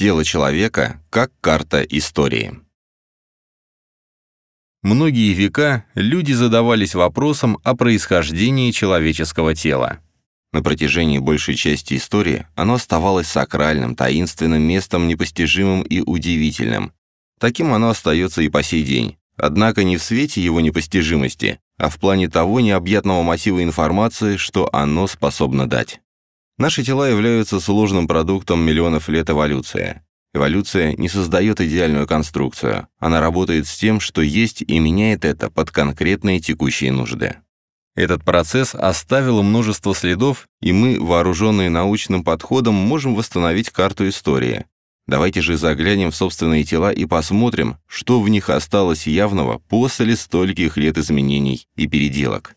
Тело человека как карта истории. Многие века люди задавались вопросом о происхождении человеческого тела. На протяжении большей части истории оно оставалось сакральным, таинственным местом, непостижимым и удивительным. Таким оно остается и по сей день. Однако не в свете его непостижимости, а в плане того необъятного массива информации, что оно способно дать. Наши тела являются сложным продуктом миллионов лет эволюции. Эволюция не создает идеальную конструкцию, она работает с тем, что есть, и меняет это под конкретные текущие нужды. Этот процесс оставил множество следов, и мы, вооруженные научным подходом, можем восстановить карту истории. Давайте же заглянем в собственные тела и посмотрим, что в них осталось явного после стольких лет изменений и переделок.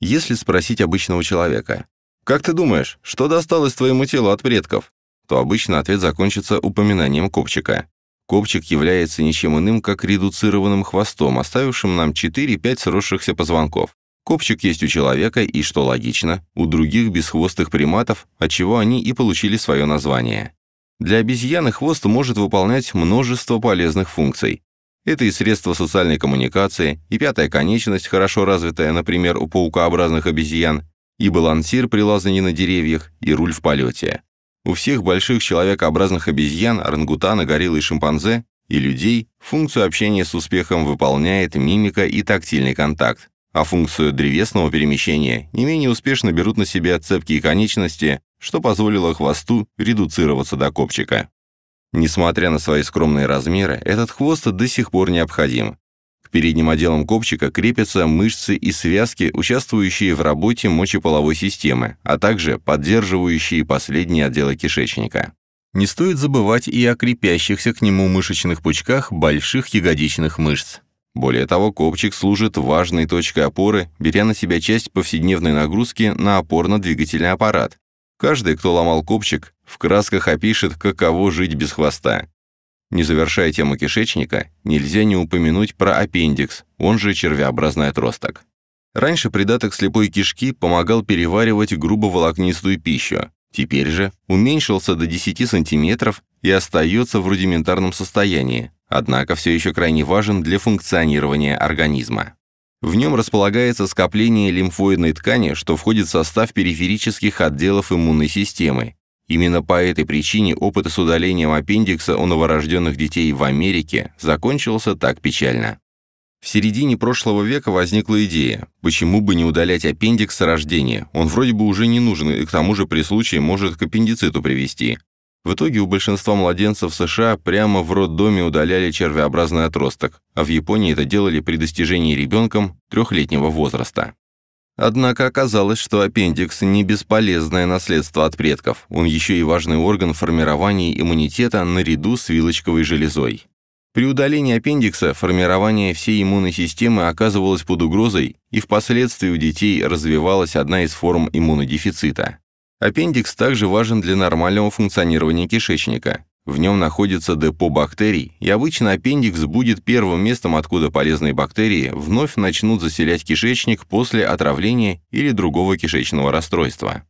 Если спросить обычного человека, «Как ты думаешь, что досталось твоему телу от предков?» то обычно ответ закончится упоминанием копчика. Копчик является ничем иным, как редуцированным хвостом, оставившим нам 4-5 сросшихся позвонков. Копчик есть у человека и, что логично, у других бесхвостых приматов, от чего они и получили свое название. Для обезьяны хвост может выполнять множество полезных функций. Это и средства социальной коммуникации, и пятая конечность, хорошо развитая, например, у паукообразных обезьян, и балансир при лазании на деревьях, и руль в полете. У всех больших человекообразных обезьян, орангутана, гориллы и шимпанзе и людей функцию общения с успехом выполняет мимика и тактильный контакт, а функцию древесного перемещения не менее успешно берут на себя цепкие конечности, что позволило хвосту редуцироваться до копчика. Несмотря на свои скромные размеры, этот хвост до сих пор необходим, передним отделом копчика крепятся мышцы и связки, участвующие в работе мочеполовой системы, а также поддерживающие последние отделы кишечника. Не стоит забывать и о крепящихся к нему мышечных пучках больших ягодичных мышц. Более того, копчик служит важной точкой опоры, беря на себя часть повседневной нагрузки на опорно-двигательный аппарат. Каждый, кто ломал копчик, в красках опишет, каково жить без хвоста. Не завершая тему кишечника, нельзя не упомянуть про аппендикс, он же червеобразный отросток. Раньше придаток слепой кишки помогал переваривать грубоволокнистую пищу, теперь же уменьшился до 10 сантиметров и остается в рудиментарном состоянии, однако все еще крайне важен для функционирования организма. В нем располагается скопление лимфоидной ткани, что входит в состав периферических отделов иммунной системы Именно по этой причине опыт с удалением аппендикса у новорожденных детей в Америке закончился так печально. В середине прошлого века возникла идея, почему бы не удалять аппендикс с рождения, он вроде бы уже не нужен и к тому же при случае может к аппендициту привести. В итоге у большинства младенцев США прямо в роддоме удаляли червеобразный отросток, а в Японии это делали при достижении ребенком трехлетнего возраста. Однако оказалось, что аппендикс не бесполезное наследство от предков, он еще и важный орган формирования иммунитета наряду с вилочковой железой. При удалении аппендикса формирование всей иммунной системы оказывалось под угрозой, и впоследствии у детей развивалась одна из форм иммунодефицита. Аппендикс также важен для нормального функционирования кишечника. В нем находится депо бактерий, и обычно аппендикс будет первым местом, откуда полезные бактерии вновь начнут заселять кишечник после отравления или другого кишечного расстройства.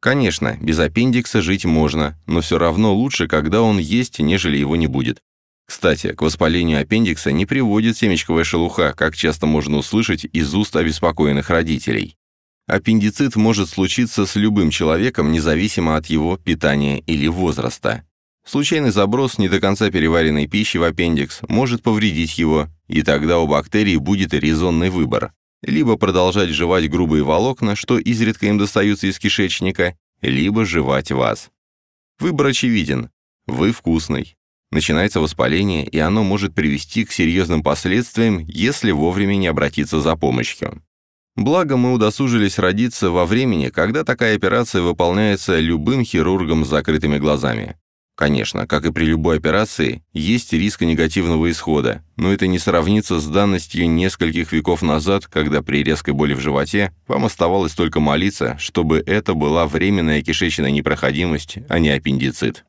Конечно, без аппендикса жить можно, но все равно лучше, когда он есть, нежели его не будет. Кстати, к воспалению аппендикса не приводит семечковая шелуха, как часто можно услышать из уст обеспокоенных родителей. Аппендицит может случиться с любым человеком, независимо от его питания или возраста. Случайный заброс не до конца переваренной пищи в аппендикс может повредить его, и тогда у бактерий будет резонный выбор. Либо продолжать жевать грубые волокна, что изредка им достаются из кишечника, либо жевать вас. Выбор очевиден. Вы вкусный. Начинается воспаление, и оно может привести к серьезным последствиям, если вовремя не обратиться за помощью. Благо мы удосужились родиться во времени, когда такая операция выполняется любым хирургом с закрытыми глазами. Конечно, как и при любой операции, есть риск негативного исхода, но это не сравнится с данностью нескольких веков назад, когда при резкой боли в животе вам оставалось только молиться, чтобы это была временная кишечная непроходимость, а не аппендицит.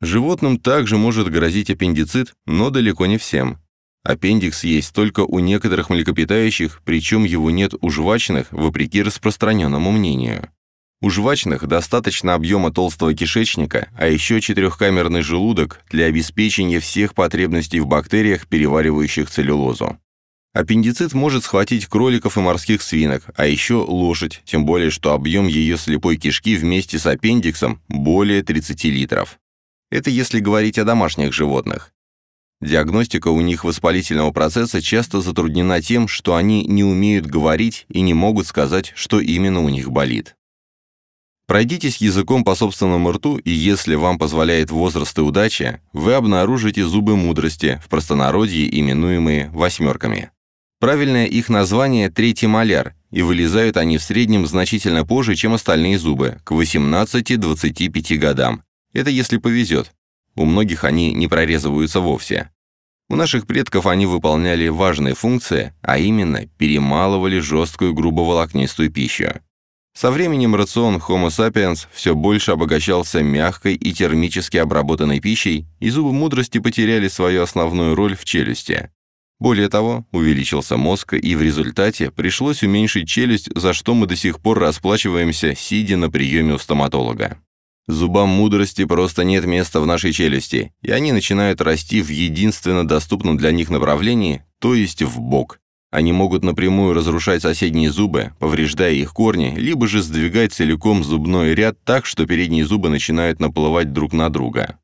Животным также может грозить аппендицит, но далеко не всем. Аппендикс есть только у некоторых млекопитающих, причем его нет у жвачных, вопреки распространенному мнению. У жвачных достаточно объема толстого кишечника, а еще четырехкамерный желудок для обеспечения всех потребностей в бактериях, переваривающих целлюлозу. Аппендицит может схватить кроликов и морских свинок, а еще лошадь, тем более, что объем ее слепой кишки вместе с аппендиксом более 30 литров. Это если говорить о домашних животных. Диагностика у них воспалительного процесса часто затруднена тем, что они не умеют говорить и не могут сказать, что именно у них болит. Пройдитесь языком по собственному рту, и если вам позволяет возраст и удача, вы обнаружите зубы мудрости, в простонародье именуемые восьмерками. Правильное их название – третий маляр, и вылезают они в среднем значительно позже, чем остальные зубы, к 18-25 годам. Это если повезет. У многих они не прорезываются вовсе. У наших предков они выполняли важные функции, а именно перемалывали жесткую грубоволокнистую пищу. Со временем рацион Homo sapiens все больше обогащался мягкой и термически обработанной пищей, и зубы мудрости потеряли свою основную роль в челюсти. Более того, увеличился мозг, и в результате пришлось уменьшить челюсть, за что мы до сих пор расплачиваемся, сидя на приеме у стоматолога. Зубам мудрости просто нет места в нашей челюсти, и они начинают расти в единственно доступном для них направлении, то есть в бок. Они могут напрямую разрушать соседние зубы, повреждая их корни, либо же сдвигать целиком зубной ряд так, что передние зубы начинают наплывать друг на друга.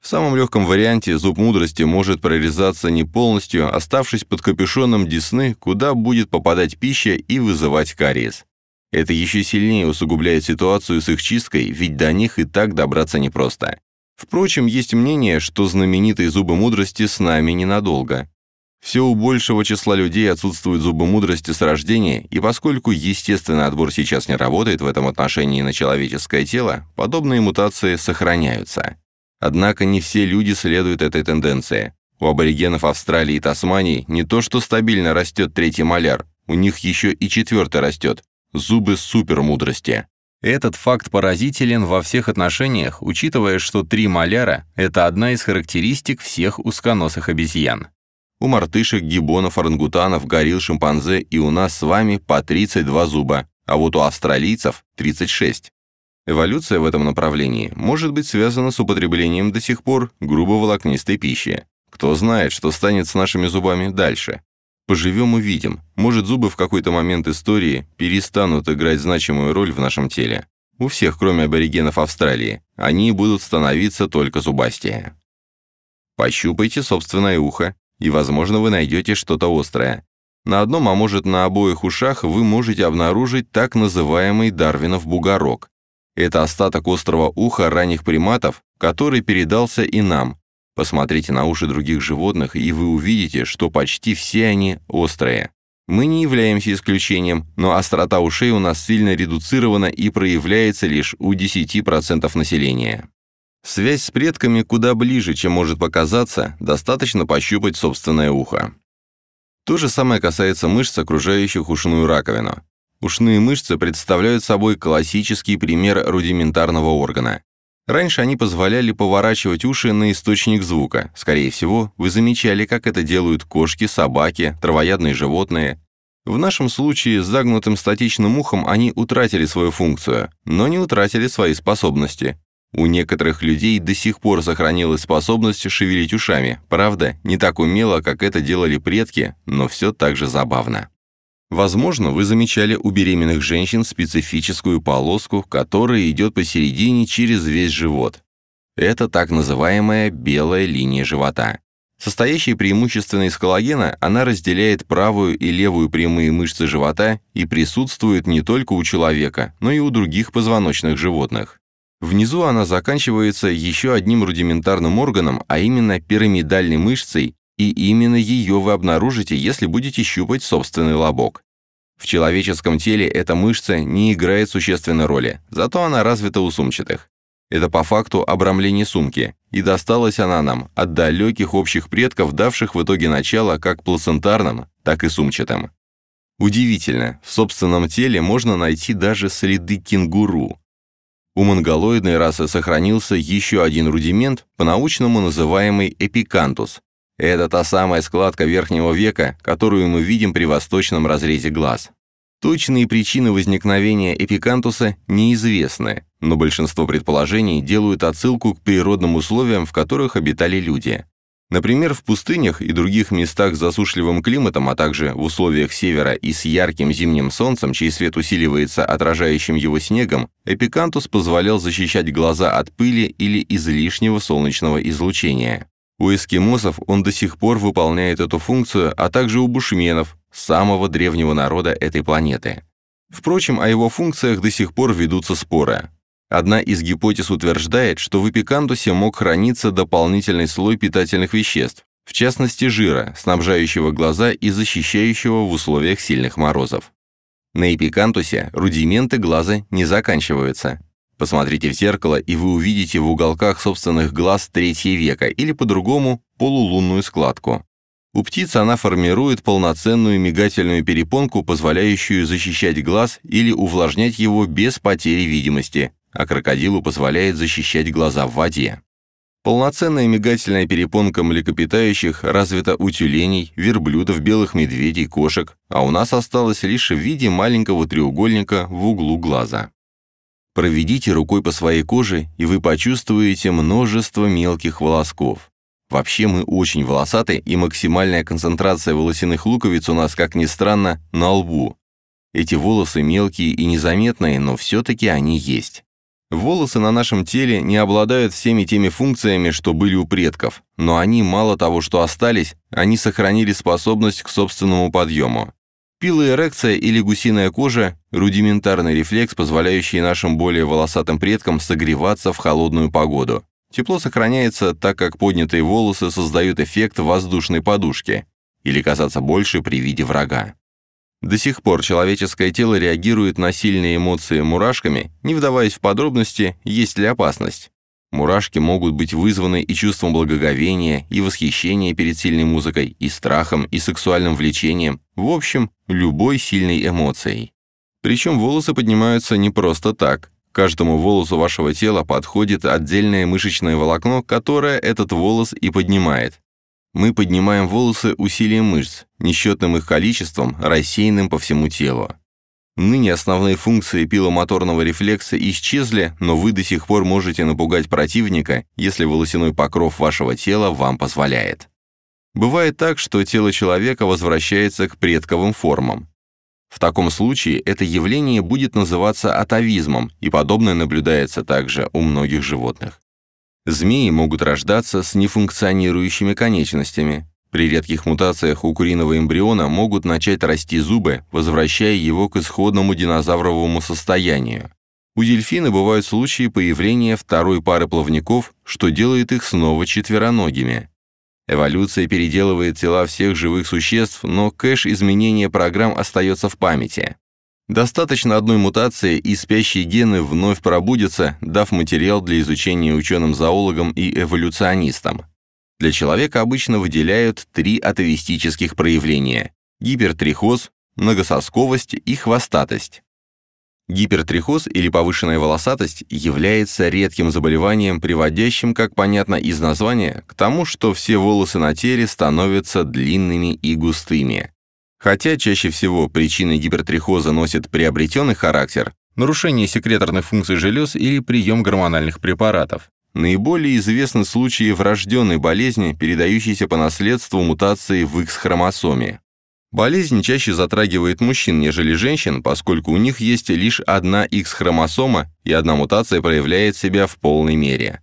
В самом легком варианте зуб мудрости может прорезаться не полностью, оставшись под капюшоном десны, куда будет попадать пища и вызывать кариес. Это еще сильнее усугубляет ситуацию с их чисткой, ведь до них и так добраться непросто. Впрочем, есть мнение, что знаменитые зубы мудрости с нами ненадолго. Все у большего числа людей отсутствуют зубы мудрости с рождения, и поскольку естественный отбор сейчас не работает в этом отношении на человеческое тело, подобные мутации сохраняются. Однако не все люди следуют этой тенденции. У аборигенов Австралии и Тасмании не то что стабильно растет третий маляр, у них еще и четвертый растет – зубы супермудрости. Этот факт поразителен во всех отношениях, учитывая, что три маляра – это одна из характеристик всех узконосых обезьян. У мартышек, гибонов, орангутанов, горилл, шимпанзе и у нас с вами по 32 зуба, а вот у австралийцев 36. Эволюция в этом направлении может быть связана с употреблением до сих пор грубоволокнистой пищи. Кто знает, что станет с нашими зубами дальше. Поживем увидим. Может, зубы в какой-то момент истории перестанут играть значимую роль в нашем теле. У всех, кроме аборигенов Австралии, они будут становиться только зубастее. Пощупайте собственное ухо и, возможно, вы найдете что-то острое. На одном, а может на обоих ушах вы можете обнаружить так называемый Дарвинов бугорок. Это остаток острого уха ранних приматов, который передался и нам. Посмотрите на уши других животных, и вы увидите, что почти все они острые. Мы не являемся исключением, но острота ушей у нас сильно редуцирована и проявляется лишь у 10% населения. Связь с предками куда ближе, чем может показаться, достаточно пощупать собственное ухо. То же самое касается мышц, окружающих ушную раковину. Ушные мышцы представляют собой классический пример рудиментарного органа. Раньше они позволяли поворачивать уши на источник звука. Скорее всего, вы замечали, как это делают кошки, собаки, травоядные животные. В нашем случае с загнутым статичным ухом они утратили свою функцию, но не утратили свои способности. У некоторых людей до сих пор сохранилась способность шевелить ушами, правда, не так умело, как это делали предки, но все так же забавно. Возможно, вы замечали у беременных женщин специфическую полоску, которая идет посередине через весь живот. Это так называемая белая линия живота. Состоящая преимущественно из коллагена, она разделяет правую и левую прямые мышцы живота и присутствует не только у человека, но и у других позвоночных животных. Внизу она заканчивается еще одним рудиментарным органом, а именно пирамидальной мышцей, и именно ее вы обнаружите, если будете щупать собственный лобок. В человеческом теле эта мышца не играет существенной роли, зато она развита у сумчатых. Это по факту обрамление сумки, и досталась она нам от далеких общих предков, давших в итоге начало как плацентарным, так и сумчатым. Удивительно, в собственном теле можно найти даже следы кенгуру, у монголоидной расы сохранился еще один рудимент, по-научному называемый эпикантус. Это та самая складка верхнего века, которую мы видим при восточном разрезе глаз. Точные причины возникновения эпикантуса неизвестны, но большинство предположений делают отсылку к природным условиям, в которых обитали люди. Например, в пустынях и других местах с засушливым климатом, а также в условиях севера и с ярким зимним солнцем, чей свет усиливается отражающим его снегом, эпикантус позволял защищать глаза от пыли или излишнего солнечного излучения. У эскимосов он до сих пор выполняет эту функцию, а также у бушменов, самого древнего народа этой планеты. Впрочем, о его функциях до сих пор ведутся споры. Одна из гипотез утверждает, что в эпикантусе мог храниться дополнительный слой питательных веществ, в частности жира, снабжающего глаза и защищающего в условиях сильных морозов. На эпикантусе рудименты глаза не заканчиваются. Посмотрите в зеркало, и вы увидите в уголках собственных глаз третье века или по-другому полулунную складку. У птиц она формирует полноценную мигательную перепонку, позволяющую защищать глаз или увлажнять его без потери видимости, а крокодилу позволяет защищать глаза в воде. Полноценная мигательная перепонка млекопитающих развита у тюленей, верблюдов, белых медведей, кошек, а у нас осталась лишь в виде маленького треугольника в углу глаза. Проведите рукой по своей коже, и вы почувствуете множество мелких волосков. Вообще мы очень волосаты, и максимальная концентрация волосяных луковиц у нас, как ни странно, на лбу. Эти волосы мелкие и незаметные, но все-таки они есть. Волосы на нашем теле не обладают всеми теми функциями, что были у предков, но они мало того, что остались, они сохранили способность к собственному подъему. Пилоэрекция или гусиная кожа – рудиментарный рефлекс, позволяющий нашим более волосатым предкам согреваться в холодную погоду. Тепло сохраняется, так как поднятые волосы создают эффект воздушной подушки или казаться больше при виде врага. До сих пор человеческое тело реагирует на сильные эмоции мурашками, не вдаваясь в подробности, есть ли опасность. Мурашки могут быть вызваны и чувством благоговения, и восхищения перед сильной музыкой, и страхом, и сексуальным влечением, в общем, любой сильной эмоцией. Причем волосы поднимаются не просто так, каждому волосу вашего тела подходит отдельное мышечное волокно, которое этот волос и поднимает. Мы поднимаем волосы усилием мышц, несчетным их количеством, рассеянным по всему телу. Ныне основные функции пиломоторного рефлекса исчезли, но вы до сих пор можете напугать противника, если волосяной покров вашего тела вам позволяет. Бывает так, что тело человека возвращается к предковым формам. В таком случае это явление будет называться атовизмом, и подобное наблюдается также у многих животных. Змеи могут рождаться с нефункционирующими конечностями. При редких мутациях у куриного эмбриона могут начать расти зубы, возвращая его к исходному динозавровому состоянию. У дельфина бывают случаи появления второй пары плавников, что делает их снова четвероногими. Эволюция переделывает тела всех живых существ, но кэш изменения программ остается в памяти. Достаточно одной мутации, и спящие гены вновь пробудятся, дав материал для изучения ученым-зоологам и эволюционистам. Для человека обычно выделяют три атовистических проявления – гипертрихоз, многососковость и хвостатость. Гипертрихоз или повышенная волосатость является редким заболеванием, приводящим, как понятно из названия, к тому, что все волосы на теле становятся длинными и густыми. Хотя чаще всего причиной гипертрихоза носит приобретенный характер, нарушение секреторных функций желез или прием гормональных препаратов. Наиболее известны случаи врожденной болезни, передающейся по наследству мутации в X-хромосоме. Болезнь чаще затрагивает мужчин, нежели женщин, поскольку у них есть лишь одна X-хромосома, и одна мутация проявляет себя в полной мере.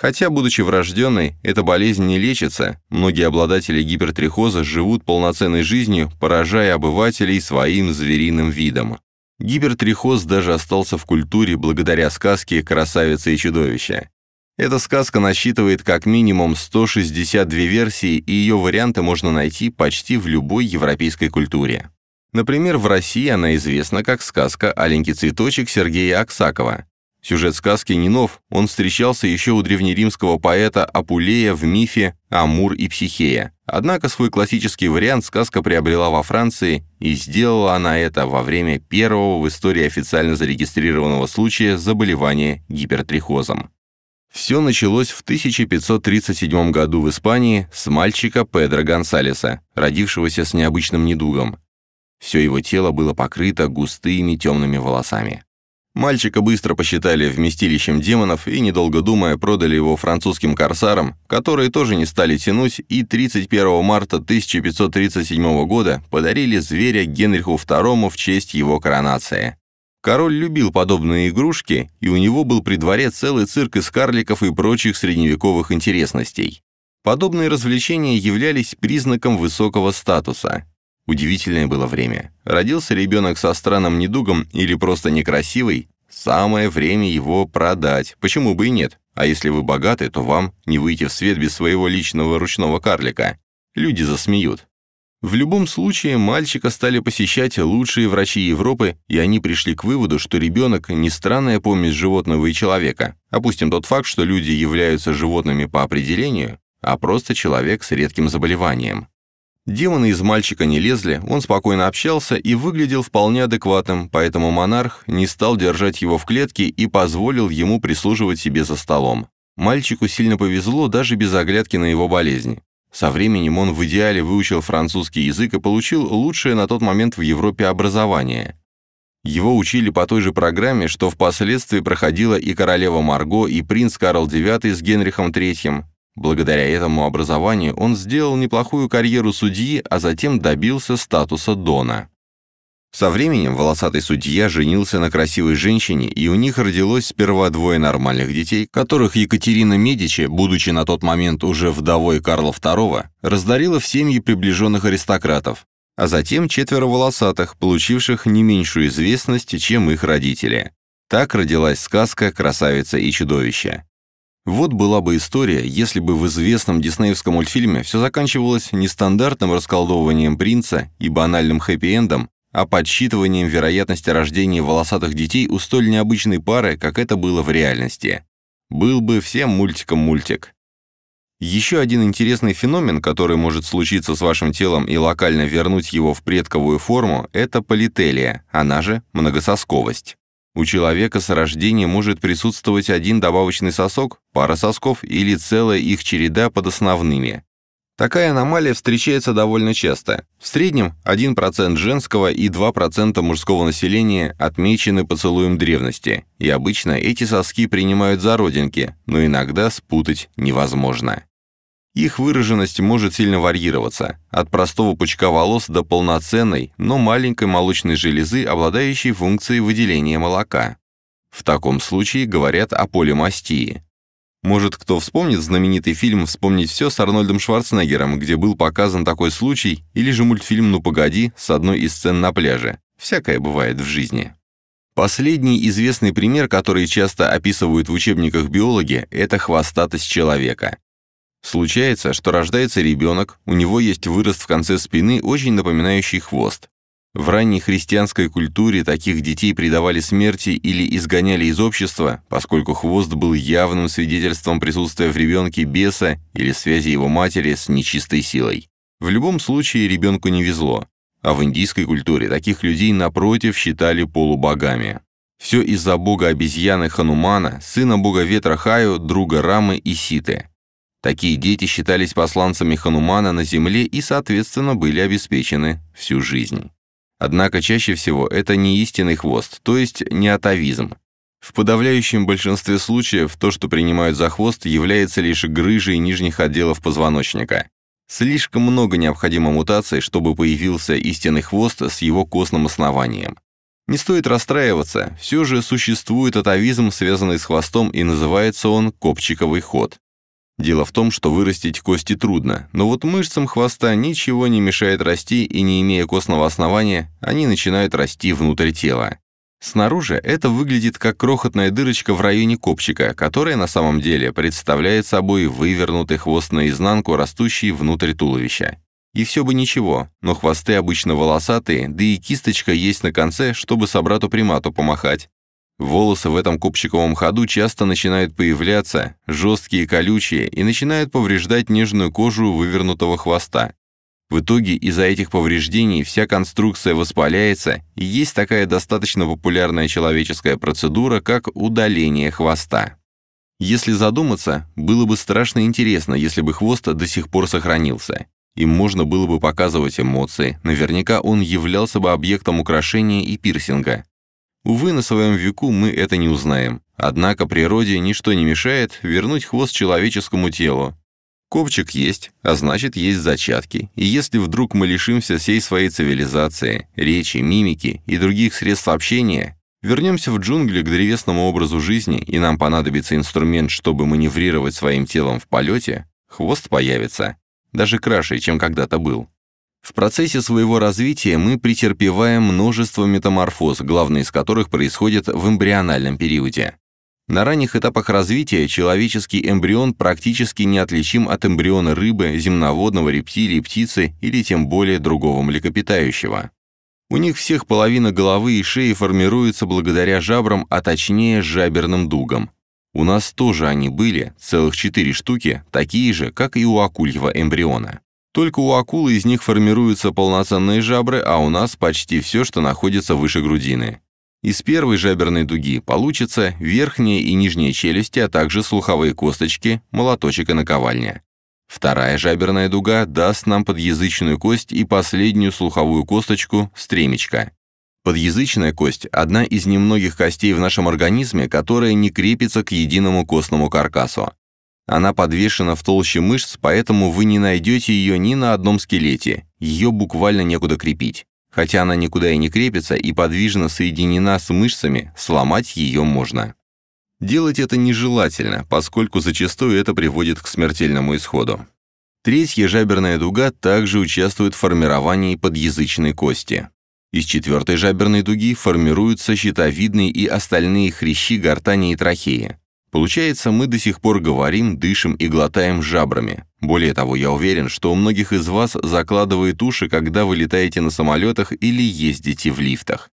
Хотя, будучи врожденной, эта болезнь не лечится, многие обладатели гипертрихоза живут полноценной жизнью, поражая обывателей своим звериным видом. Гипертрихоз даже остался в культуре благодаря сказке «Красавица и чудовище». Эта сказка насчитывает как минимум 162 версии, и ее варианты можно найти почти в любой европейской культуре. Например, в России она известна как сказка «Аленький цветочек» Сергея Аксакова. Сюжет сказки не нов, он встречался еще у древнеримского поэта Апулея в мифе «Амур и Психея». Однако свой классический вариант сказка приобрела во Франции, и сделала она это во время первого в истории официально зарегистрированного случая заболевания гипертрихозом. Все началось в 1537 году в Испании с мальчика Педро Гонсалеса, родившегося с необычным недугом. Все его тело было покрыто густыми темными волосами. Мальчика быстро посчитали вместилищем демонов и, недолго думая, продали его французским корсарам, которые тоже не стали тянуть и 31 марта 1537 года подарили зверя Генриху II в честь его коронации. Король любил подобные игрушки, и у него был при дворе целый цирк из карликов и прочих средневековых интересностей. Подобные развлечения являлись признаком высокого статуса. Удивительное было время. Родился ребенок со странным недугом или просто некрасивый, самое время его продать, почему бы и нет. А если вы богаты, то вам не выйти в свет без своего личного ручного карлика. Люди засмеют. В любом случае, мальчика стали посещать лучшие врачи Европы, и они пришли к выводу, что ребенок не странная помесь животного и человека. Опустим тот факт, что люди являются животными по определению, а просто человек с редким заболеванием. Демоны из мальчика не лезли, он спокойно общался и выглядел вполне адекватным, поэтому монарх не стал держать его в клетке и позволил ему прислуживать себе за столом. Мальчику сильно повезло даже без оглядки на его болезнь. Со временем он в идеале выучил французский язык и получил лучшее на тот момент в Европе образование. Его учили по той же программе, что впоследствии проходила и королева Марго, и принц Карл IX с Генрихом III. Благодаря этому образованию он сделал неплохую карьеру судьи, а затем добился статуса Дона. Со временем волосатый судья женился на красивой женщине, и у них родилось сперва двое нормальных детей, которых Екатерина Медичи, будучи на тот момент уже вдовой Карла II, раздарила в семьи приближенных аристократов, а затем четверо волосатых, получивших не меньшую известность, чем их родители. Так родилась сказка «Красавица и чудовище». Вот была бы история, если бы в известном диснеевском мультфильме все заканчивалось не стандартным расколдовыванием принца и банальным хэппи-эндом, а подсчитыванием вероятности рождения волосатых детей у столь необычной пары, как это было в реальности. Был бы всем мультиком мультик. Еще один интересный феномен, который может случиться с вашим телом и локально вернуть его в предковую форму, это полителия, она же многососковость. У человека с рождения может присутствовать один добавочный сосок, пара сосков или целая их череда под основными. Такая аномалия встречается довольно часто. В среднем 1% женского и 2% мужского населения отмечены поцелуем древности, и обычно эти соски принимают за родинки, но иногда спутать невозможно. Их выраженность может сильно варьироваться, от простого пучка волос до полноценной, но маленькой молочной железы, обладающей функцией выделения молока. В таком случае говорят о полимастии. Может, кто вспомнит знаменитый фильм «Вспомнить все» с Арнольдом Шварценеггером, где был показан такой случай, или же мультфильм «Ну погоди» с одной из сцен на пляже. Всякое бывает в жизни. Последний известный пример, который часто описывают в учебниках биологи, это хвостатость человека. Случается, что рождается ребенок, у него есть вырост в конце спины, очень напоминающий хвост. В ранней христианской культуре таких детей предавали смерти или изгоняли из общества, поскольку хвост был явным свидетельством присутствия в ребенке беса или связи его матери с нечистой силой. В любом случае ребенку не везло, а в индийской культуре таких людей, напротив, считали полубогами. Все из-за бога обезьяны Ханумана, сына бога ветра Хаю, друга Рамы и Ситы. Такие дети считались посланцами Ханумана на земле и, соответственно, были обеспечены всю жизнь. Однако чаще всего это не истинный хвост, то есть не атовизм. В подавляющем большинстве случаев то, что принимают за хвост, является лишь грыжей нижних отделов позвоночника. Слишком много необходимо мутаций, чтобы появился истинный хвост с его костным основанием. Не стоит расстраиваться, все же существует атовизм, связанный с хвостом, и называется он копчиковый ход. Дело в том, что вырастить кости трудно, но вот мышцам хвоста ничего не мешает расти, и не имея костного основания, они начинают расти внутрь тела. Снаружи это выглядит как крохотная дырочка в районе копчика, которая на самом деле представляет собой вывернутый хвост наизнанку, растущий внутрь туловища. И все бы ничего, но хвосты обычно волосатые, да и кисточка есть на конце, чтобы собрату-примату помахать. Волосы в этом купчиковом ходу часто начинают появляться, жесткие и колючие, и начинают повреждать нежную кожу вывернутого хвоста. В итоге из-за этих повреждений вся конструкция воспаляется, и есть такая достаточно популярная человеческая процедура, как удаление хвоста. Если задуматься, было бы страшно интересно, если бы хвост до сих пор сохранился. Им можно было бы показывать эмоции, наверняка он являлся бы объектом украшения и пирсинга. Увы, на своем веку мы это не узнаем. Однако природе ничто не мешает вернуть хвост человеческому телу. Копчик есть, а значит, есть зачатки, и если вдруг мы лишимся всей своей цивилизации, речи, мимики и других средств общения, вернемся в джунгли к древесному образу жизни, и нам понадобится инструмент, чтобы маневрировать своим телом в полете, хвост появится, даже краше, чем когда-то был. В процессе своего развития мы претерпеваем множество метаморфоз, главные из которых происходят в эмбриональном периоде. На ранних этапах развития человеческий эмбрион практически неотличим от эмбриона рыбы, земноводного, рептилии, птицы или тем более другого млекопитающего. У них всех половина головы и шеи формируется благодаря жабрам, а точнее жаберным дугам. У нас тоже они были, целых четыре штуки, такие же, как и у акульего эмбриона. Только у акулы из них формируются полноценные жабры, а у нас почти все, что находится выше грудины. Из первой жаберной дуги получится верхняя и нижняя челюсти, а также слуховые косточки, молоточек и наковальня. Вторая жаберная дуга даст нам подъязычную кость и последнюю слуховую косточку – стремечко. Подъязычная кость – одна из немногих костей в нашем организме, которая не крепится к единому костному каркасу. Она подвешена в толще мышц, поэтому вы не найдете ее ни на одном скелете, ее буквально некуда крепить. Хотя она никуда и не крепится и подвижно соединена с мышцами, сломать ее можно. Делать это нежелательно, поскольку зачастую это приводит к смертельному исходу. Третья жаберная дуга также участвует в формировании подъязычной кости. Из четвертой жаберной дуги формируются щитовидные и остальные хрящи гортани и трахеи. Получается, мы до сих пор говорим, дышим и глотаем жабрами. Более того, я уверен, что у многих из вас закладывает уши, когда вы летаете на самолетах или ездите в лифтах.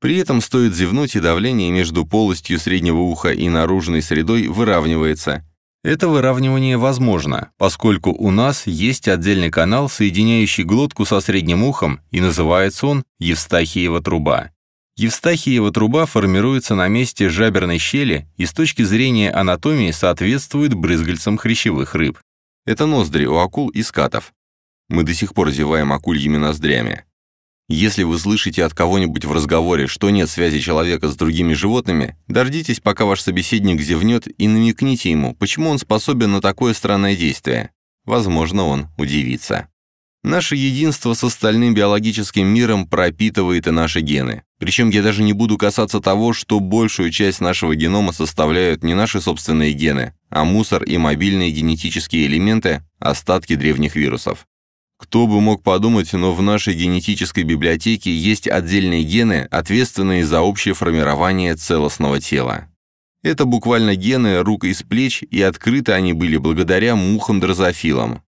При этом стоит зевнуть, и давление между полостью среднего уха и наружной средой выравнивается. Это выравнивание возможно, поскольку у нас есть отдельный канал, соединяющий глотку со средним ухом, и называется он Евстахиева труба. Евстахиева труба формируется на месте жаберной щели и с точки зрения анатомии соответствует брызгальцам хрящевых рыб. Это ноздри у акул и скатов. Мы до сих пор зеваем акульями ноздрями. Если вы слышите от кого-нибудь в разговоре, что нет связи человека с другими животными, дождитесь, пока ваш собеседник зевнет, и намекните ему, почему он способен на такое странное действие. Возможно, он удивится. Наше единство с остальным биологическим миром пропитывает и наши гены. Причем я даже не буду касаться того, что большую часть нашего генома составляют не наши собственные гены, а мусор и мобильные генетические элементы, остатки древних вирусов. Кто бы мог подумать, но в нашей генетической библиотеке есть отдельные гены, ответственные за общее формирование целостного тела. Это буквально гены рук из плеч, и открыты они были благодаря мухам-дрозофилам.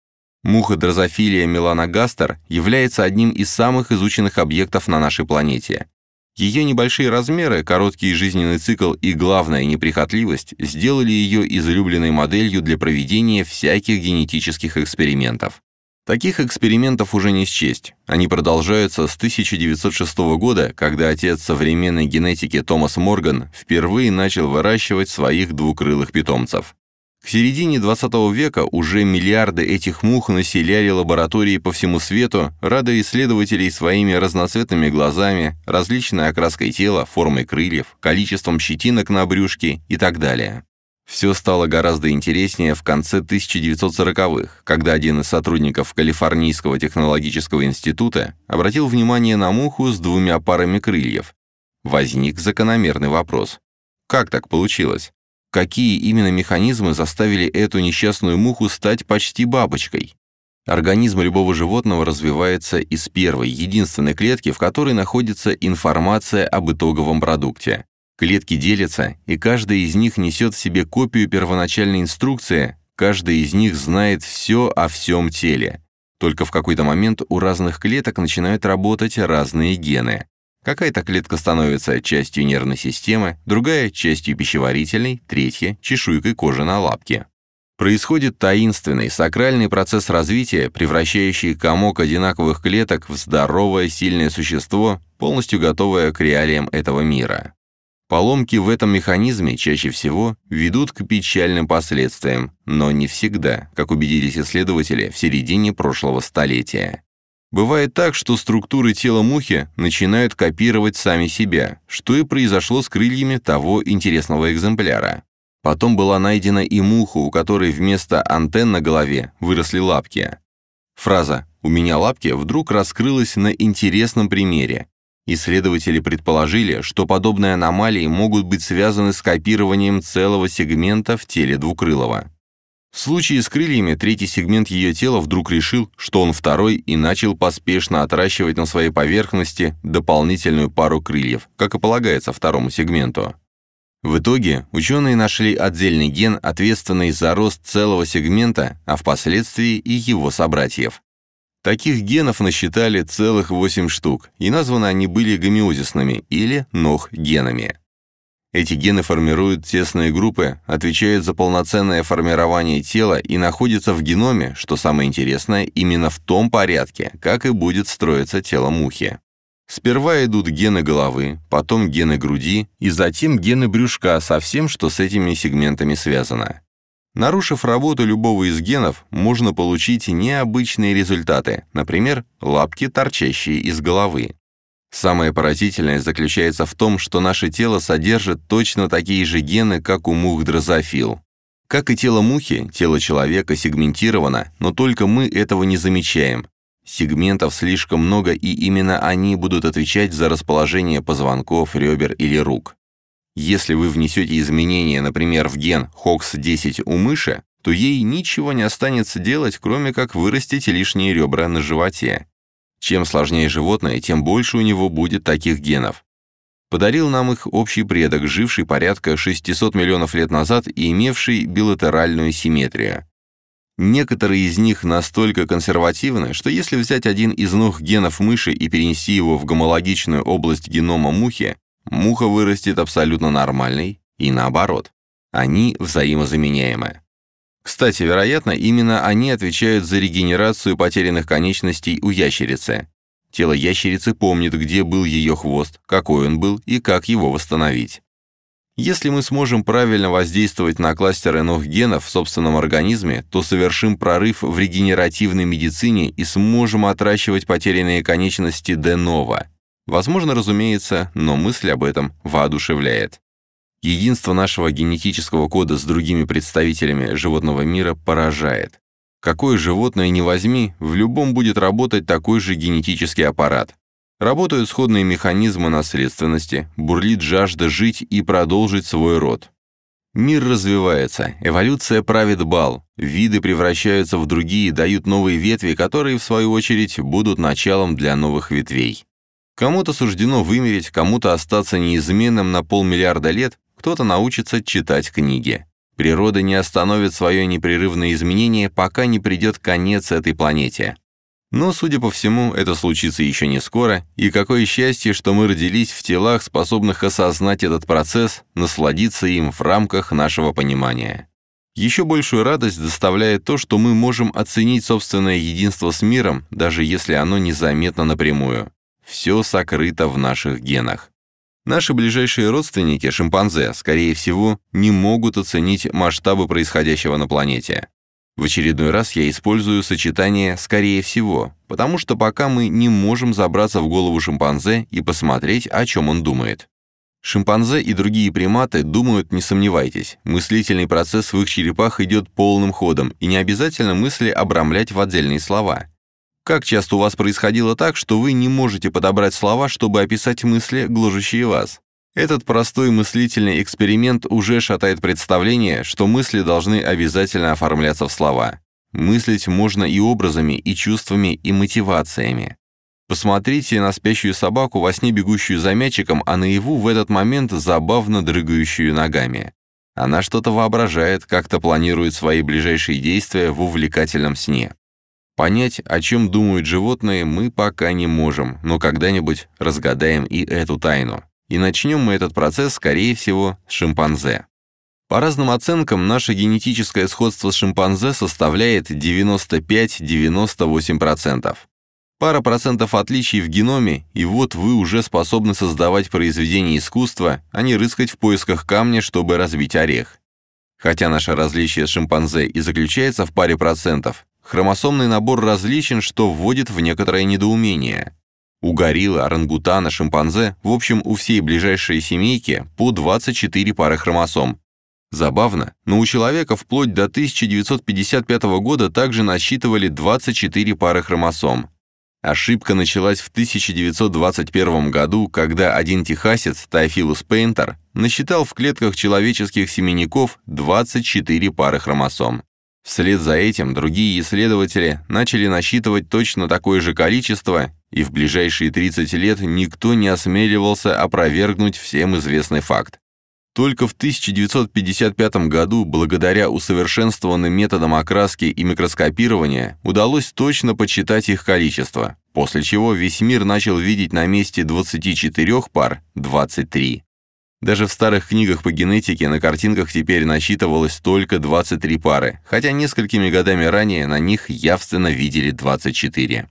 Муха дрозофилия меланогастер является одним из самых изученных объектов на нашей планете. Ее небольшие размеры, короткий жизненный цикл и, главная неприхотливость сделали ее излюбленной моделью для проведения всяких генетических экспериментов. Таких экспериментов уже не счесть. Они продолжаются с 1906 года, когда отец современной генетики Томас Морган впервые начал выращивать своих двукрылых питомцев. К середине 20 века уже миллиарды этих мух населяли лаборатории по всему свету, радуя исследователей своими разноцветными глазами, различной окраской тела, формой крыльев, количеством щетинок на брюшке и так далее. Все стало гораздо интереснее в конце 1940-х, когда один из сотрудников Калифорнийского технологического института обратил внимание на муху с двумя парами крыльев. Возник закономерный вопрос. Как так получилось? Какие именно механизмы заставили эту несчастную муху стать почти бабочкой? Организм любого животного развивается из первой, единственной клетки, в которой находится информация об итоговом продукте. Клетки делятся, и каждая из них несет в себе копию первоначальной инструкции, каждая из них знает все о всем теле. Только в какой-то момент у разных клеток начинают работать разные гены. Какая-то клетка становится частью нервной системы, другая – частью пищеварительной, третья – чешуйкой кожи на лапке. Происходит таинственный, сакральный процесс развития, превращающий комок одинаковых клеток в здоровое, сильное существо, полностью готовое к реалиям этого мира. Поломки в этом механизме чаще всего ведут к печальным последствиям, но не всегда, как убедились исследователи в середине прошлого столетия. Бывает так, что структуры тела мухи начинают копировать сами себя, что и произошло с крыльями того интересного экземпляра. Потом была найдена и муха, у которой вместо антенн на голове выросли лапки. Фраза «у меня лапки» вдруг раскрылась на интересном примере. Исследователи предположили, что подобные аномалии могут быть связаны с копированием целого сегмента в теле двукрылого. В случае с крыльями третий сегмент ее тела вдруг решил, что он второй, и начал поспешно отращивать на своей поверхности дополнительную пару крыльев, как и полагается второму сегменту. В итоге ученые нашли отдельный ген, ответственный за рост целого сегмента, а впоследствии и его собратьев. Таких генов насчитали целых 8 штук, и названы они были гомеозисными или ног-генами. Эти гены формируют тесные группы, отвечают за полноценное формирование тела и находятся в геноме, что самое интересное, именно в том порядке, как и будет строиться тело мухи. Сперва идут гены головы, потом гены груди и затем гены брюшка со всем, что с этими сегментами связано. Нарушив работу любого из генов, можно получить необычные результаты, например, лапки, торчащие из головы. Самое поразительное заключается в том, что наше тело содержит точно такие же гены, как у мух дрозофил. Как и тело мухи, тело человека сегментировано, но только мы этого не замечаем. Сегментов слишком много, и именно они будут отвечать за расположение позвонков, ребер или рук. Если вы внесете изменения, например, в ген HOX10 у мыши, то ей ничего не останется делать, кроме как вырастить лишние ребра на животе. Чем сложнее животное, тем больше у него будет таких генов. Подарил нам их общий предок, живший порядка 600 миллионов лет назад и имевший билатеральную симметрию. Некоторые из них настолько консервативны, что если взять один из ног генов мыши и перенести его в гомологичную область генома мухи, Муха вырастет абсолютно нормальной, и наоборот. Они взаимозаменяемы. Кстати, вероятно, именно они отвечают за регенерацию потерянных конечностей у ящерицы. Тело ящерицы помнит, где был ее хвост, какой он был и как его восстановить. Если мы сможем правильно воздействовать на кластеры ног генов в собственном организме, то совершим прорыв в регенеративной медицине и сможем отращивать потерянные конечности де ново. Возможно, разумеется, но мысль об этом воодушевляет. Единство нашего генетического кода с другими представителями животного мира поражает. Какое животное не возьми, в любом будет работать такой же генетический аппарат. Работают сходные механизмы наследственности, бурлит жажда жить и продолжить свой род. Мир развивается, эволюция правит бал, виды превращаются в другие, дают новые ветви, которые, в свою очередь, будут началом для новых ветвей. Кому-то суждено вымереть, кому-то остаться неизменным на полмиллиарда лет, кто-то научится читать книги. Природа не остановит свое непрерывное изменение, пока не придет конец этой планете. Но, судя по всему, это случится еще не скоро, и какое счастье, что мы родились в телах, способных осознать этот процесс, насладиться им в рамках нашего понимания. Еще большую радость доставляет то, что мы можем оценить собственное единство с миром, даже если оно незаметно напрямую. Все сокрыто в наших генах. Наши ближайшие родственники, шимпанзе, скорее всего, не могут оценить масштабы происходящего на планете. В очередной раз я использую сочетание «скорее всего», потому что пока мы не можем забраться в голову шимпанзе и посмотреть, о чем он думает. Шимпанзе и другие приматы думают, не сомневайтесь, мыслительный процесс в их черепах идет полным ходом, и не обязательно мысли обрамлять в отдельные слова. Как часто у вас происходило так, что вы не можете подобрать слова, чтобы описать мысли, гложущие вас? Этот простой мыслительный эксперимент уже шатает представление, что мысли должны обязательно оформляться в слова. Мыслить можно и образами, и чувствами, и мотивациями. Посмотрите на спящую собаку, во сне бегущую за мячиком, а наяву в этот момент забавно дрыгающую ногами. Она что-то воображает, как-то планирует свои ближайшие действия в увлекательном сне. Понять, о чем думают животные, мы пока не можем, но когда-нибудь разгадаем и эту тайну. И начнем мы этот процесс, скорее всего, с шимпанзе. По разным оценкам, наше генетическое сходство с шимпанзе составляет 95-98%. Пара процентов отличий в геноме, и вот вы уже способны создавать произведения искусства, а не рыскать в поисках камня, чтобы разбить орех. Хотя наше различие с шимпанзе и заключается в паре процентов, хромосомный набор различен, что вводит в некоторое недоумение. У гориллы, орангутана, шимпанзе, в общем, у всей ближайшей семейки по 24 пары хромосом. Забавно, но у человека вплоть до 1955 года также насчитывали 24 пары хромосом. Ошибка началась в 1921 году, когда один техасец, Тайфилус Пейнтер, насчитал в клетках человеческих семенников 24 пары хромосом. Вслед за этим другие исследователи начали насчитывать точно такое же количество, и в ближайшие 30 лет никто не осмеливался опровергнуть всем известный факт. Только в 1955 году, благодаря усовершенствованным методам окраски и микроскопирования, удалось точно подсчитать их количество, после чего весь мир начал видеть на месте 24 пар 23. Даже в старых книгах по генетике на картинках теперь насчитывалось только 23 пары, хотя несколькими годами ранее на них явственно видели 24.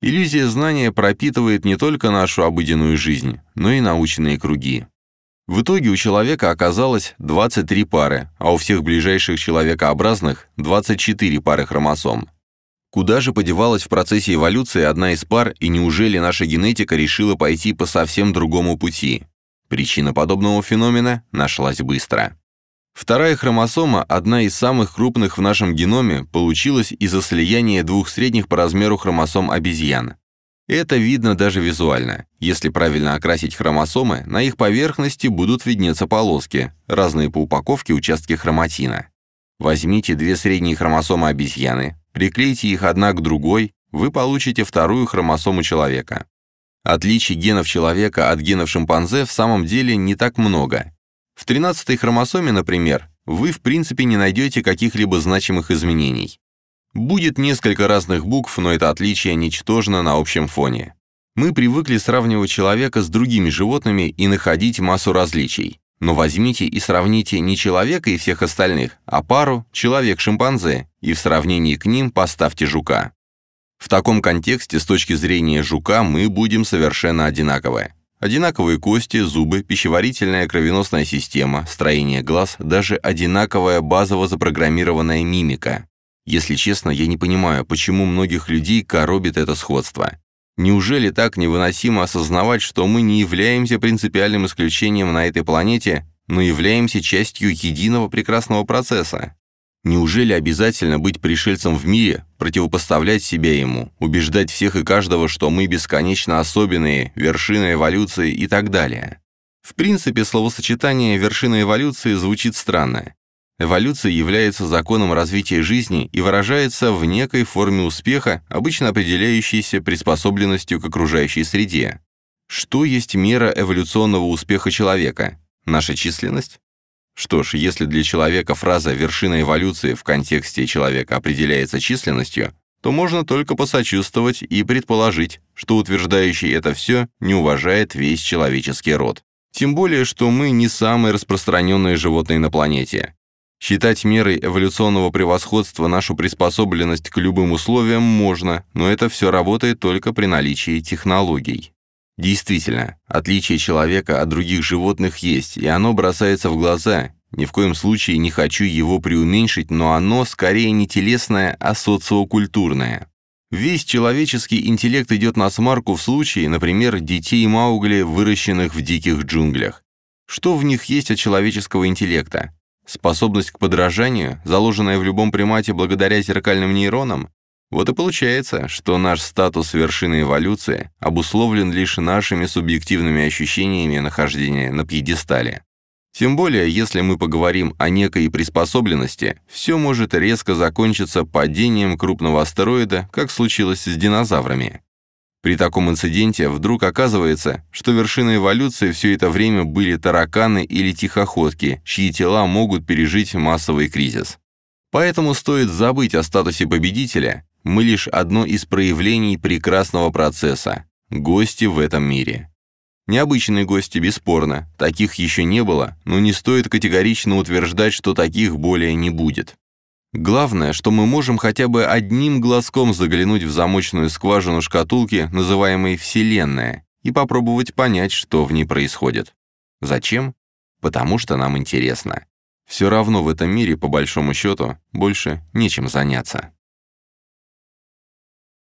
Иллюзия знания пропитывает не только нашу обыденную жизнь, но и научные круги. В итоге у человека оказалось 23 пары, а у всех ближайших человекообразных 24 пары хромосом. Куда же подевалась в процессе эволюции одна из пар, и неужели наша генетика решила пойти по совсем другому пути? Причина подобного феномена нашлась быстро. Вторая хромосома, одна из самых крупных в нашем геноме, получилась из-за слияния двух средних по размеру хромосом обезьян. Это видно даже визуально. Если правильно окрасить хромосомы, на их поверхности будут виднеться полоски, разные по упаковке участки хроматина. Возьмите две средние хромосомы обезьяны, приклейте их одна к другой, вы получите вторую хромосому человека. Отличий генов человека от генов шимпанзе в самом деле не так много. В 13-й хромосоме, например, вы в принципе не найдете каких-либо значимых изменений. Будет несколько разных букв, но это отличие ничтожно на общем фоне. Мы привыкли сравнивать человека с другими животными и находить массу различий. Но возьмите и сравните не человека и всех остальных, а пару человек-шимпанзе, и в сравнении к ним поставьте жука. В таком контексте, с точки зрения жука, мы будем совершенно одинаковые. Одинаковые кости, зубы, пищеварительная кровеносная система, строение глаз, даже одинаковая базово запрограммированная мимика. Если честно, я не понимаю, почему многих людей коробит это сходство. Неужели так невыносимо осознавать, что мы не являемся принципиальным исключением на этой планете, но являемся частью единого прекрасного процесса? Неужели обязательно быть пришельцем в мире, противопоставлять себя ему, убеждать всех и каждого, что мы бесконечно особенные, вершина эволюции и так далее? В принципе, словосочетание «вершина эволюции» звучит странно. Эволюция является законом развития жизни и выражается в некой форме успеха, обычно определяющейся приспособленностью к окружающей среде. Что есть мера эволюционного успеха человека? Наша численность? Что ж, если для человека фраза «вершина эволюции» в контексте человека определяется численностью, то можно только посочувствовать и предположить, что утверждающий это все не уважает весь человеческий род. Тем более, что мы не самые распространенные животные на планете. Считать мерой эволюционного превосходства нашу приспособленность к любым условиям можно, но это все работает только при наличии технологий. Действительно, отличие человека от других животных есть, и оно бросается в глаза. Ни в коем случае не хочу его преуменьшить, но оно скорее не телесное, а социокультурное. Весь человеческий интеллект идет на смарку в случае, например, детей Маугли, выращенных в диких джунглях. Что в них есть от человеческого интеллекта? Способность к подражанию, заложенная в любом примате благодаря зеркальным нейронам? Вот и получается, что наш статус вершины эволюции обусловлен лишь нашими субъективными ощущениями нахождения на пьедестале. Тем более, если мы поговорим о некой приспособленности, все может резко закончиться падением крупного астероида, как случилось с динозаврами. При таком инциденте вдруг оказывается, что вершиной эволюции все это время были тараканы или тихоходки, чьи тела могут пережить массовый кризис. Поэтому стоит забыть о статусе победителя, мы лишь одно из проявлений прекрасного процесса, гости в этом мире. Необычные гости, бесспорно, таких еще не было, но не стоит категорично утверждать, что таких более не будет. Главное, что мы можем хотя бы одним глазком заглянуть в замочную скважину шкатулки, называемой Вселенная, и попробовать понять, что в ней происходит. Зачем? Потому что нам интересно. Все равно в этом мире, по большому счету, больше нечем заняться.